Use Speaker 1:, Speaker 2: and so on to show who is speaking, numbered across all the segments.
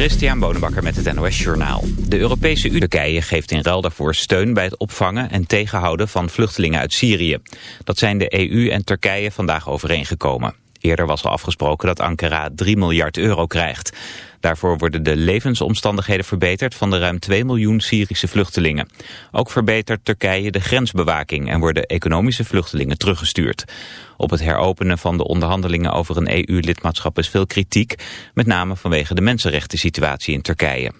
Speaker 1: Christian Bonenbakker met het NOS Journaal. De Europese Unie Turkije geeft in ruil daarvoor steun bij het opvangen en tegenhouden van vluchtelingen uit Syrië. Dat zijn de EU en Turkije vandaag overeengekomen. Eerder was al afgesproken dat Ankara 3 miljard euro krijgt. Daarvoor worden de levensomstandigheden verbeterd van de ruim 2 miljoen Syrische vluchtelingen. Ook verbetert Turkije de grensbewaking en worden economische vluchtelingen teruggestuurd. Op het heropenen van de onderhandelingen over een EU-lidmaatschap is veel kritiek, met name vanwege de mensenrechten situatie in Turkije.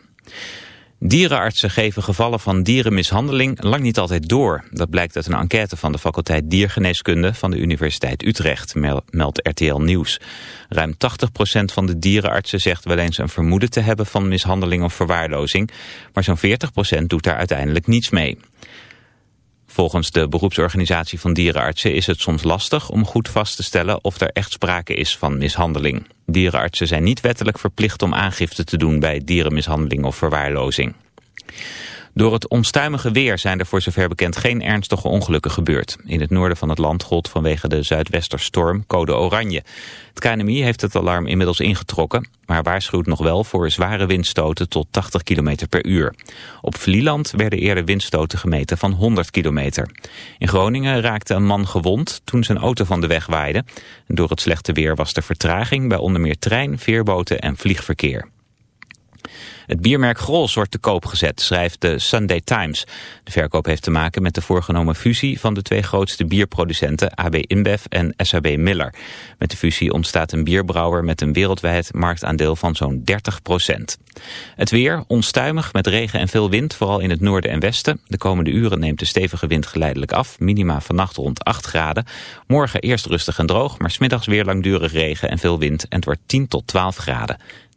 Speaker 1: Dierenartsen geven gevallen van dierenmishandeling lang niet altijd door. Dat blijkt uit een enquête van de faculteit Diergeneeskunde van de Universiteit Utrecht, meldt RTL Nieuws. Ruim 80% van de dierenartsen zegt wel eens een vermoeden te hebben van mishandeling of verwaarlozing, maar zo'n 40% doet daar uiteindelijk niets mee. Volgens de beroepsorganisatie van dierenartsen is het soms lastig om goed vast te stellen of er echt sprake is van mishandeling. Dierenartsen zijn niet wettelijk verplicht om aangifte te doen bij dierenmishandeling of verwaarlozing. Door het onstuimige weer zijn er voor zover bekend geen ernstige ongelukken gebeurd. In het noorden van het land gold vanwege de zuidwesterstorm code oranje. Het KNMI heeft het alarm inmiddels ingetrokken, maar waarschuwt nog wel voor zware windstoten tot 80 km per uur. Op Vlieland werden eerder windstoten gemeten van 100 km. In Groningen raakte een man gewond toen zijn auto van de weg waaide. Door het slechte weer was er vertraging bij onder meer trein, veerboten en vliegverkeer. Het biermerk Grols wordt te koop gezet, schrijft de Sunday Times. De verkoop heeft te maken met de voorgenomen fusie van de twee grootste bierproducenten AB InBev en SAB Miller. Met de fusie ontstaat een bierbrouwer met een wereldwijd marktaandeel van zo'n 30 procent. Het weer, onstuimig met regen en veel wind, vooral in het noorden en westen. De komende uren neemt de stevige wind geleidelijk af, minima vannacht rond 8 graden. Morgen eerst rustig en droog, maar smiddags weer langdurig regen en veel wind en het wordt 10 tot 12 graden.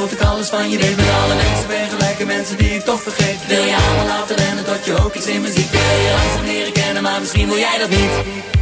Speaker 2: tot ik alles van je weet Met alle mensen ben gelijke mensen die ik toch vergeet. Wil je allemaal laten rennen tot je ook iets in me ziet? Wil je langzaam leren kennen, maar misschien wil jij dat niet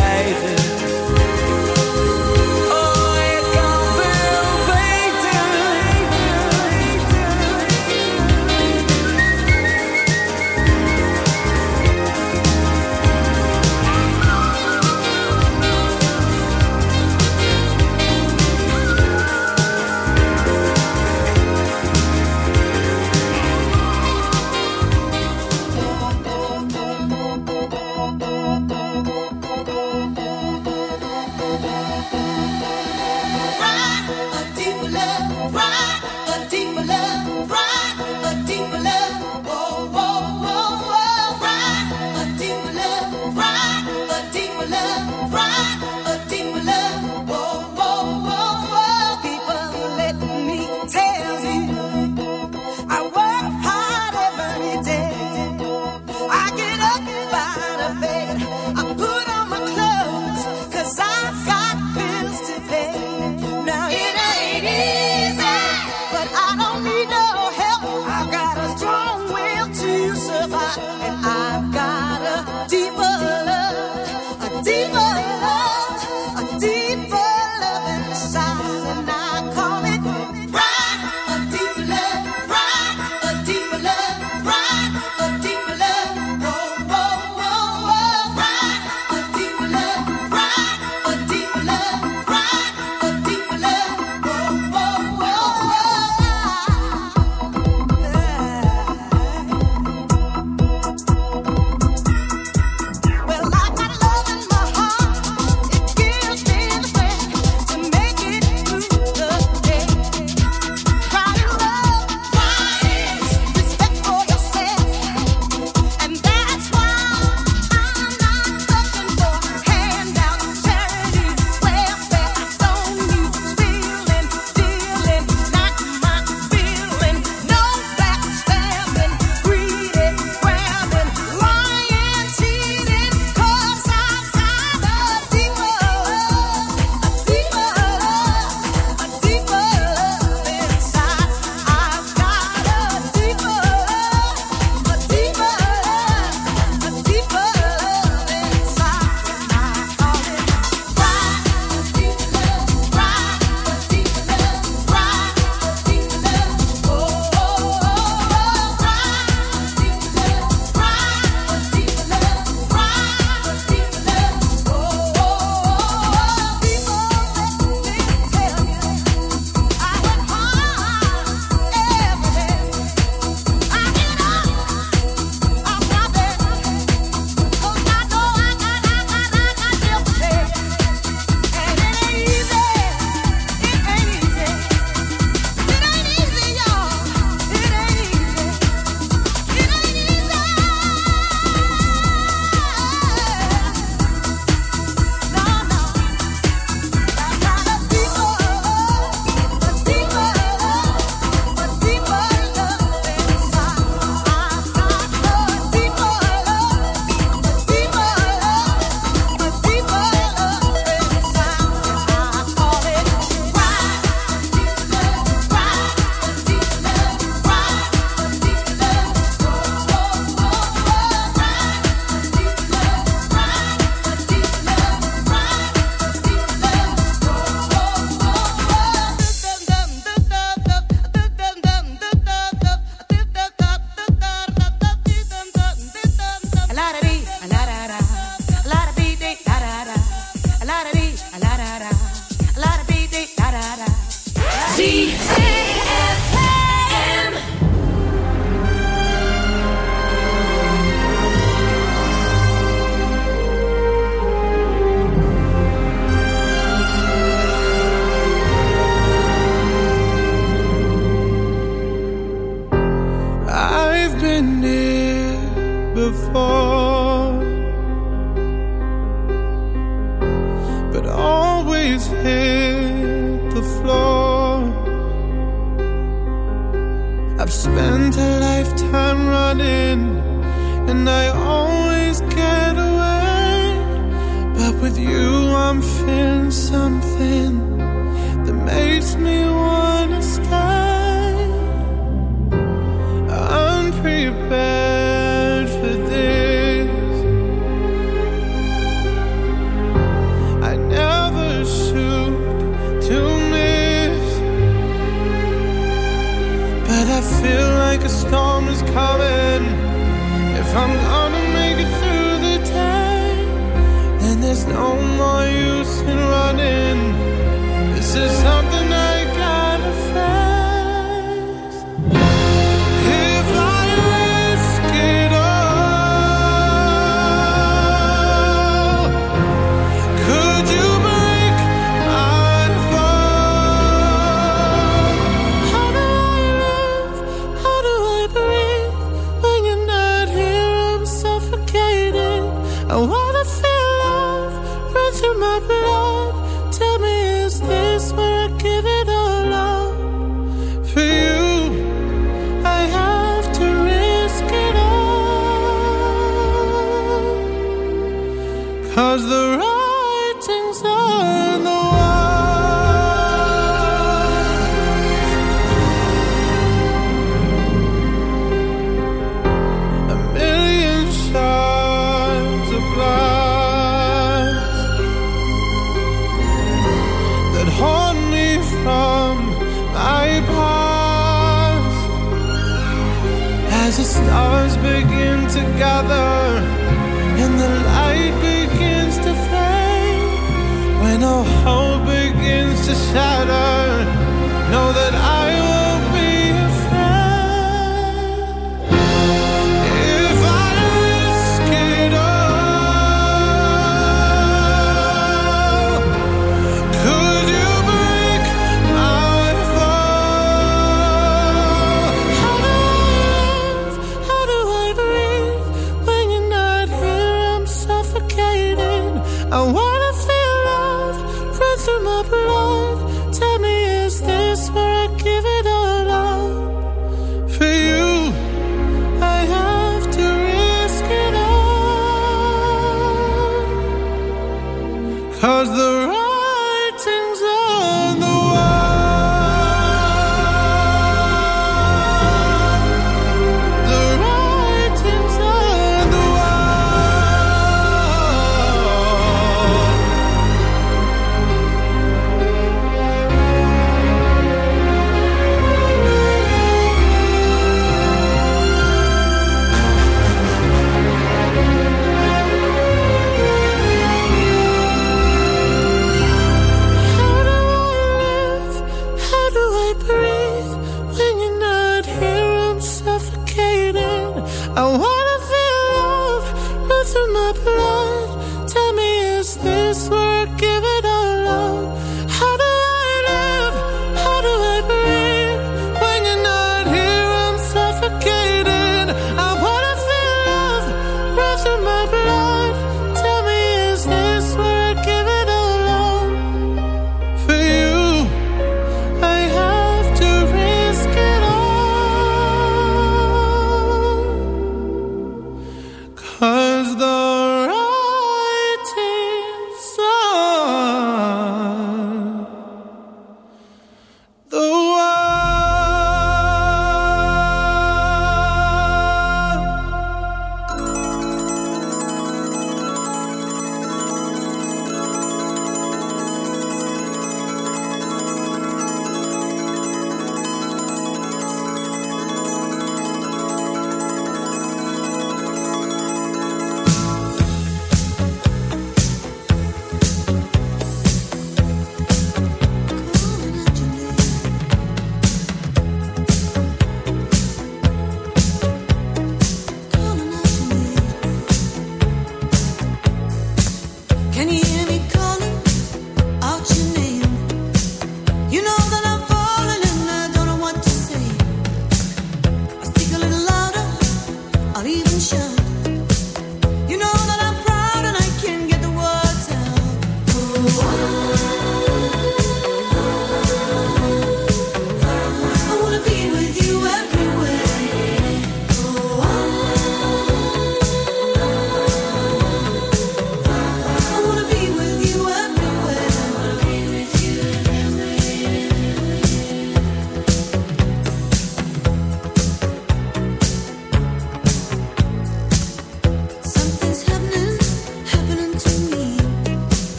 Speaker 3: zwijgen.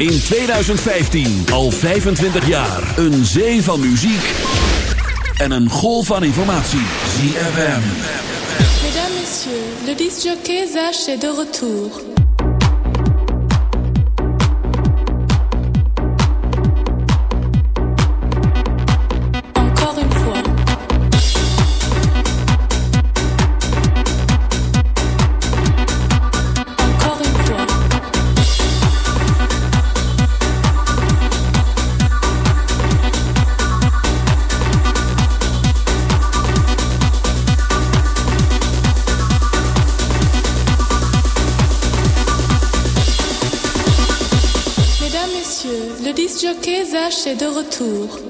Speaker 4: In
Speaker 5: 2015. Al 25 jaar. Een zee van muziek. En een golf van informatie. ZFM.
Speaker 6: Mesdames, messieurs, le disc jockey Zach est de retour. Est de retour.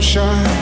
Speaker 6: sunshine.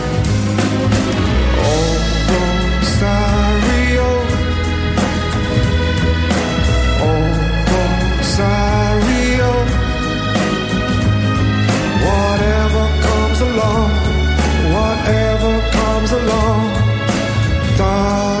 Speaker 6: Whatever comes along, darling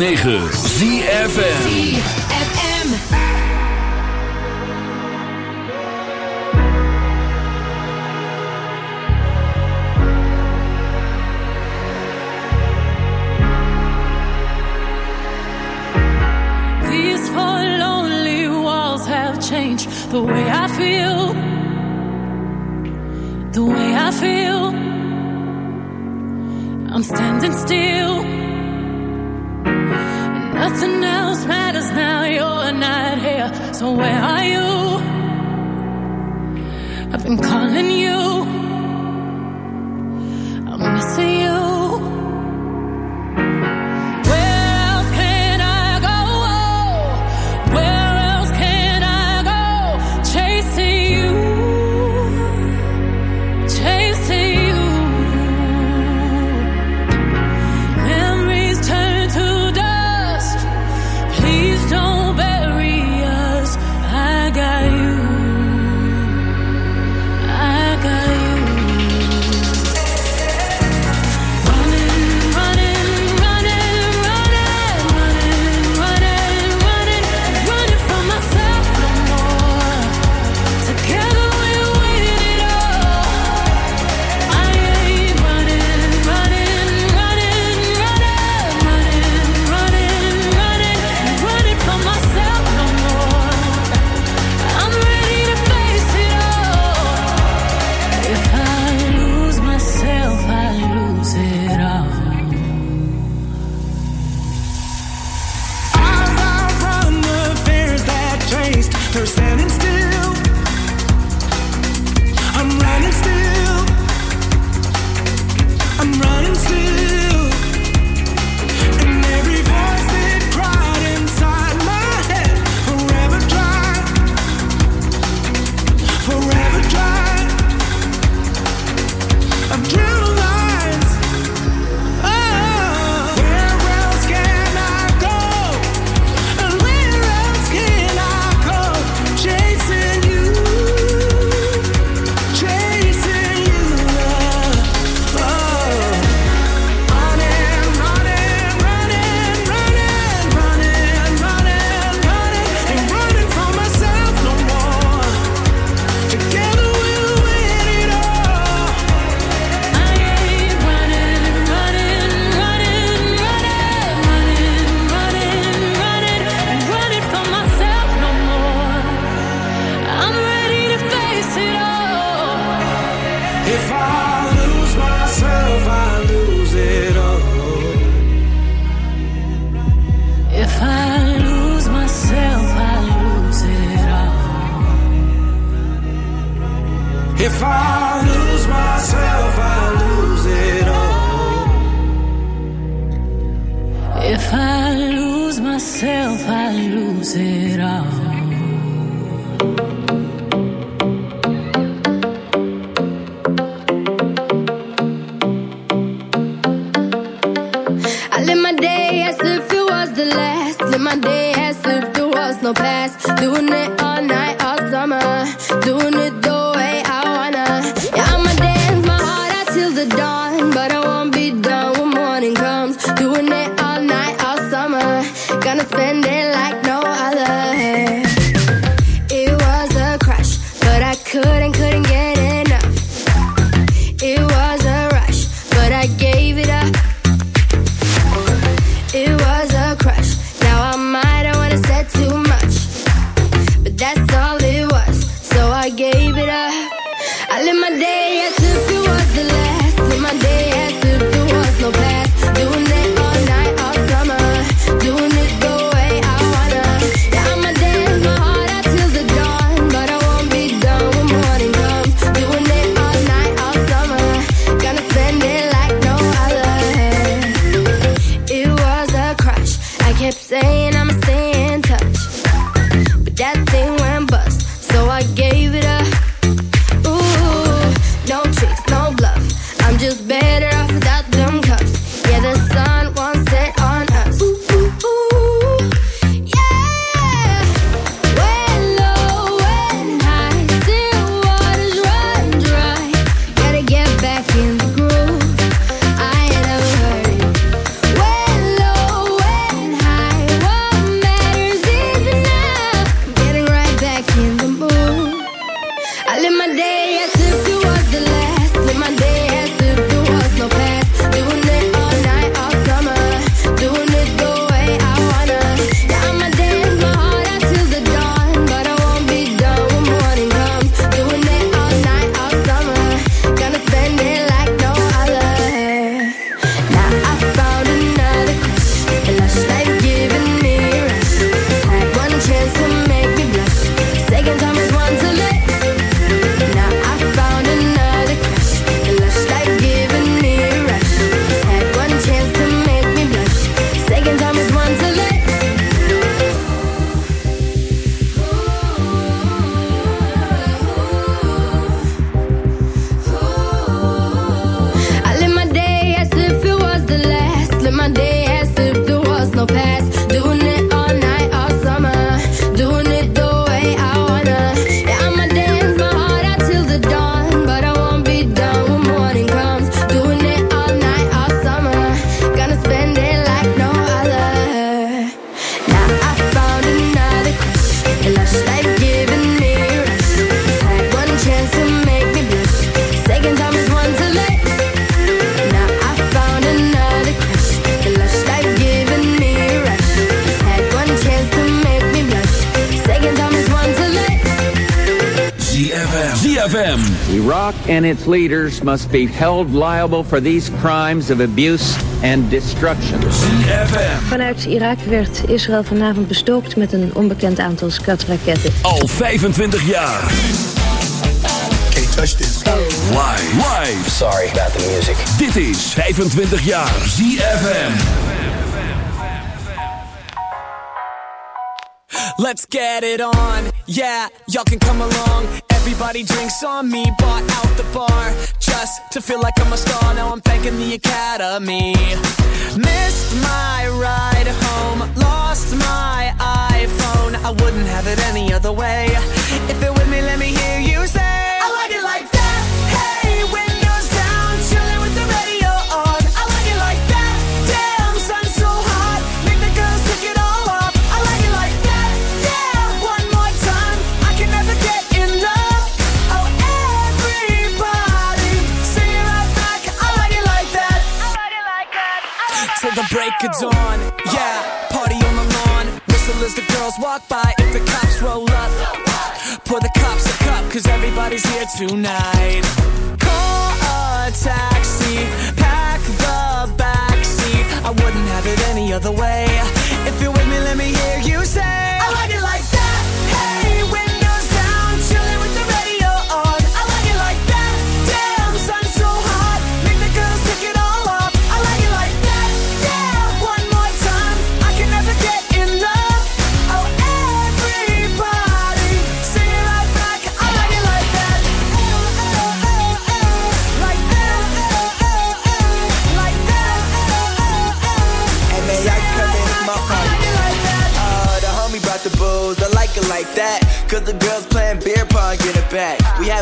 Speaker 3: 106.9 ZFN Live my day as
Speaker 2: if there was no
Speaker 7: past. Doing
Speaker 8: it its leaders must be held liable for these crimes of abuse and destruction.
Speaker 9: Vanuit Irak werd Israël vanavond bestookt met een onbekend aantal skatraketten.
Speaker 3: Al 25 jaar.
Speaker 5: Can't touch this.
Speaker 3: Live. Live.
Speaker 10: Sorry about the music.
Speaker 3: Dit is 25 jaar ZFM.
Speaker 11: Let's get it on. Yeah, y'all can come along. Everybody drinks on me, bought out the bar just to feel like I'm a star. Now I'm thanking the academy. Tonight.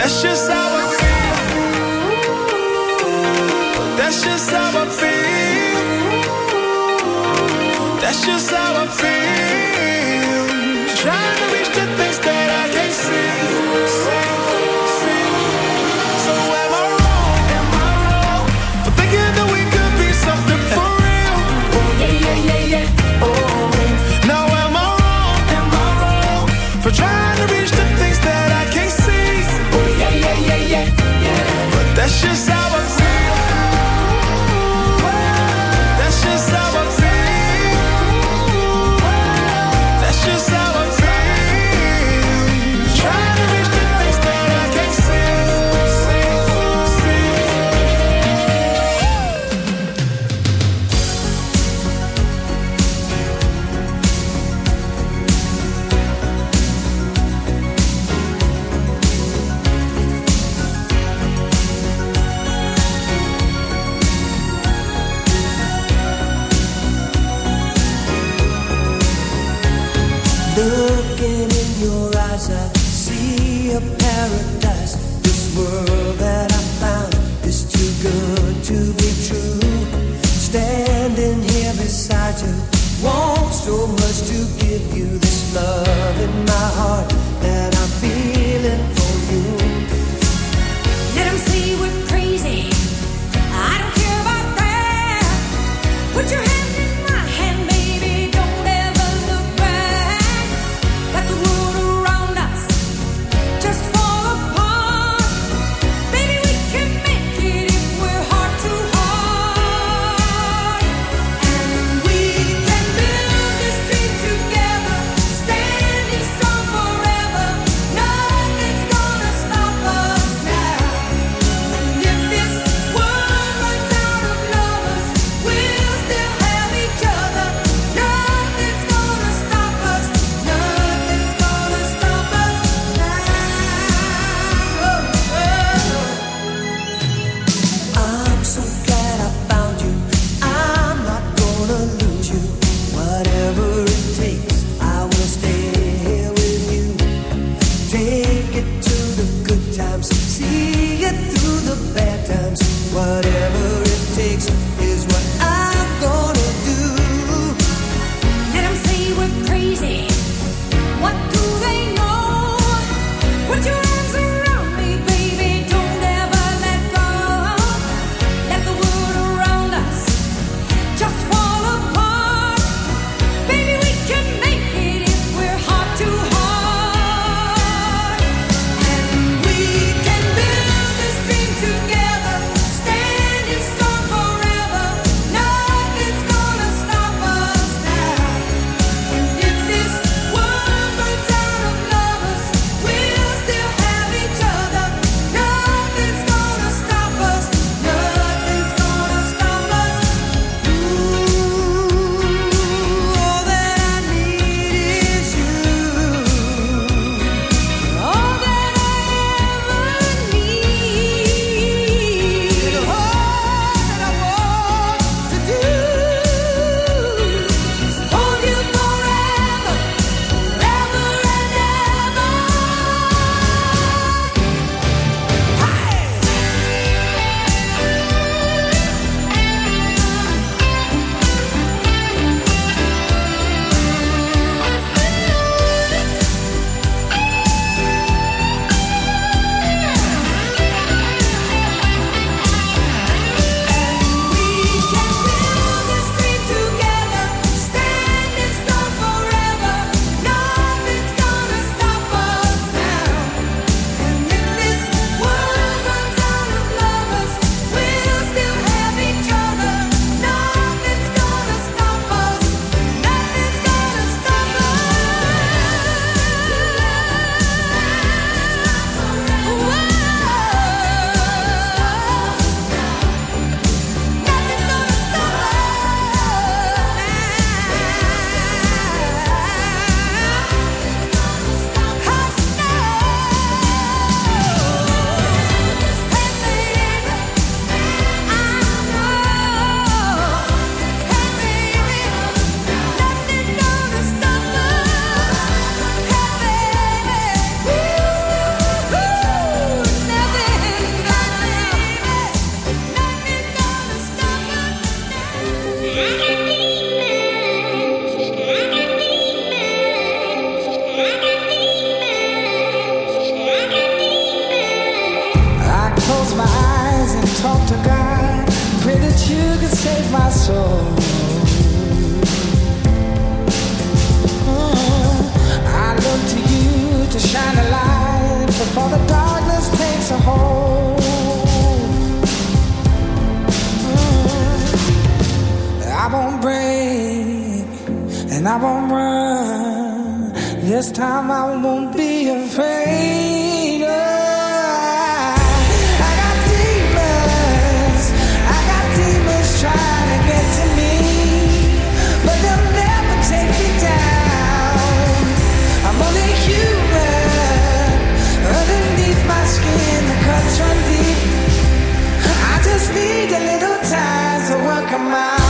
Speaker 4: That's just how I feel. That's just how I feel. That's just how I feel. Trying to reach the things that I can't see.
Speaker 12: precious. And
Speaker 13: I won't run. This time I won't be afraid. Oh, of. Trying to get to me, but they'll never take me down. I'm only human underneath my skin, the cuts run deep. I just need a little time to work them out.